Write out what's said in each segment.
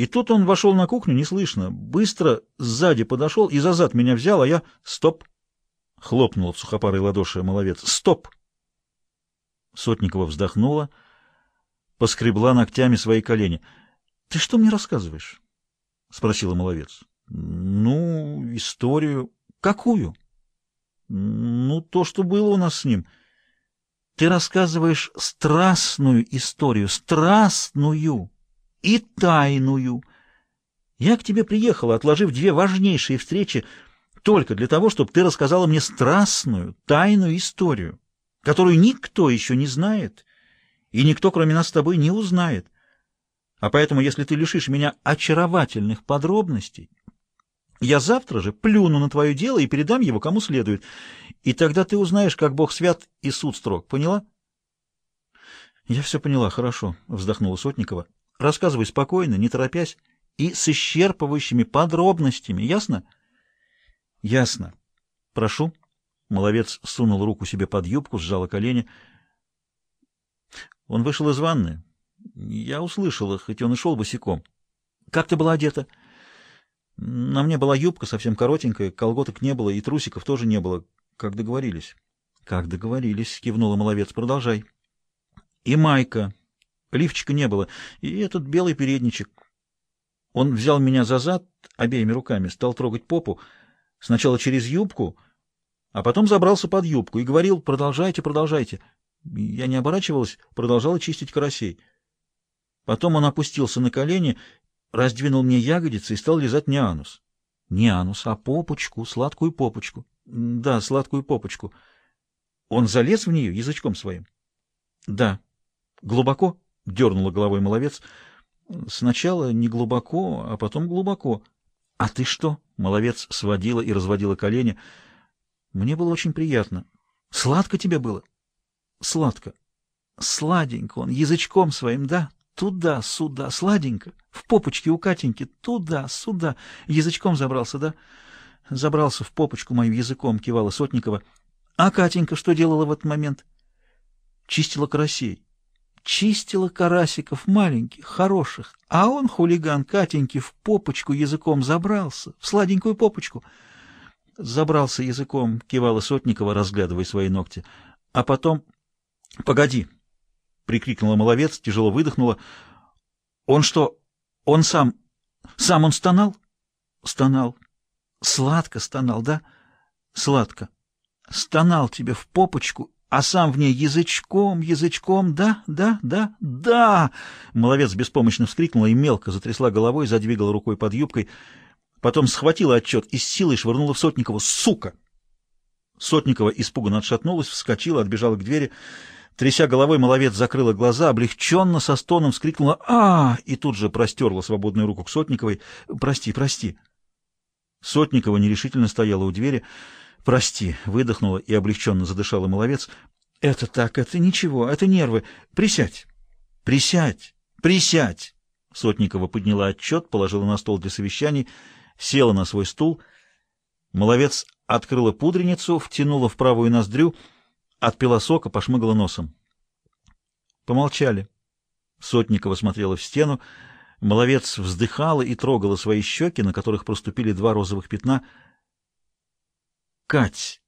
И тут он вошел на кухню неслышно, быстро сзади подошел и за зад меня взял, а я... Стоп! Хлопнул в сухопарой ладоши маловец. Стоп! Сотникова вздохнула, поскребла ногтями свои колени. — Ты что мне рассказываешь? — спросила маловец. — Ну, историю. — Какую? — Ну, то, что было у нас с ним. Ты рассказываешь страстную историю, страстную и тайную. Я к тебе приехала, отложив две важнейшие встречи, только для того, чтобы ты рассказала мне страстную, тайную историю, которую никто еще не знает, и никто, кроме нас с тобой, не узнает. А поэтому, если ты лишишь меня очаровательных подробностей, я завтра же плюну на твое дело и передам его кому следует, и тогда ты узнаешь, как Бог свят и суд строг. Поняла? — Я все поняла, хорошо, — вздохнула Сотникова. — Рассказывай спокойно, не торопясь, и с исчерпывающими подробностями, ясно? — Ясно. Прошу. Маловец сунул руку себе под юбку, сжала колени. Он вышел из ванны. Я услышала, хоть он и шел босиком. Как ты была одета? На мне была юбка совсем коротенькая, колготок не было и трусиков тоже не было, как договорились. Как договорились, кивнула Маловец. Продолжай. И майка. Лифчика не было. И этот белый передничек. Он взял меня за зад обеими руками, стал трогать попу, Сначала через юбку, а потом забрался под юбку и говорил «продолжайте, продолжайте». Я не оборачивалась, продолжала чистить карасей. Потом он опустился на колени, раздвинул мне ягодицы и стал лизать не анус. Не анус, а попочку, сладкую попочку. Да, сладкую попочку. Он залез в нее язычком своим? Да. Глубоко? Дернула головой маловец. Сначала не глубоко, а потом глубоко. А ты что? Маловец сводила и разводила колени. Мне было очень приятно. Сладко тебе было? Сладко. Сладенько он, язычком своим, да? Туда, сюда, сладенько. В попочке у Катеньки, туда, сюда. Язычком забрался, да? Забрался в попочку мою языком, кивала Сотникова. А Катенька что делала в этот момент? Чистила карасей чистила карасиков маленьких, хороших, а он, хулиган Катеньки, в попочку языком забрался, в сладенькую попочку. Забрался языком, кивала Сотникова, разглядывая свои ногти. А потом... — Погоди! — прикрикнула маловец, тяжело выдохнула. — Он что, он сам... Сам он стонал? — Стонал. — Сладко стонал, да? — Сладко. Стонал тебе в попочку а сам в ней язычком, язычком, да, да, да, да. Маловец беспомощно вскрикнула и мелко затрясла головой, задвигала рукой под юбкой, потом схватила отчет и с силой швырнула в Сотникову. «Сука!» Сотникова испуганно отшатнулась, вскочила, отбежала к двери. Тряся головой, маловец закрыла глаза, облегченно со стоном вскрикнула а, и тут же простерла свободную руку к Сотниковой. «Прости, прости!» Сотникова нерешительно стояла у двери. «Прости», — выдохнула и облегченно задышала маловец. «Это так, это ничего, это нервы. Присядь, присядь, присядь!» Сотникова подняла отчет, положила на стол для совещаний, села на свой стул. Маловец открыла пудреницу, втянула в правую ноздрю, отпила сока, пошмыгала носом. Помолчали. Сотникова смотрела в стену. Маловец вздыхала и трогала свои щеки, на которых проступили два розовых пятна — Кать,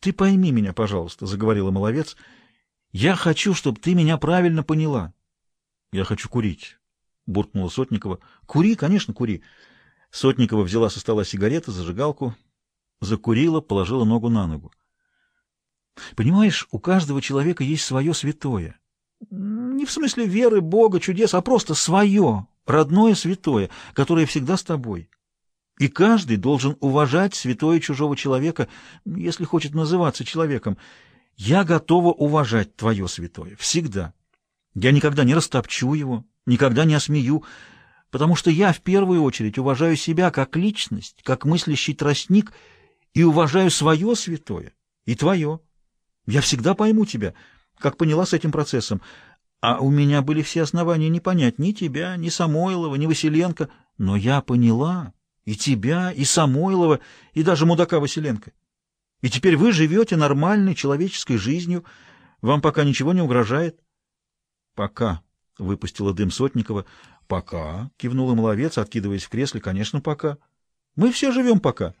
ты пойми меня, пожалуйста, — заговорила Маловец. Я хочу, чтобы ты меня правильно поняла. Я хочу курить, — буркнула Сотникова. Кури, конечно, кури. Сотникова взяла со стола сигареты, зажигалку, закурила, положила ногу на ногу. Понимаешь, у каждого человека есть свое святое. Не в смысле веры, Бога, чудес, а просто свое, родное святое, которое всегда с тобой. И каждый должен уважать святое чужого человека, если хочет называться человеком. Я готова уважать твое святое. Всегда. Я никогда не растопчу его, никогда не осмею, потому что я в первую очередь уважаю себя как личность, как мыслящий тростник и уважаю свое святое и твое. Я всегда пойму тебя, как поняла с этим процессом. А у меня были все основания не понять ни тебя, ни Самойлова, ни Василенко, но я поняла и тебя, и Самойлова, и даже мудака Василенко. И теперь вы живете нормальной человеческой жизнью, вам пока ничего не угрожает. — Пока, — выпустила дым Сотникова, Пока, кивнул им ловец, откидываясь в кресле, конечно, пока. Мы все живем пока.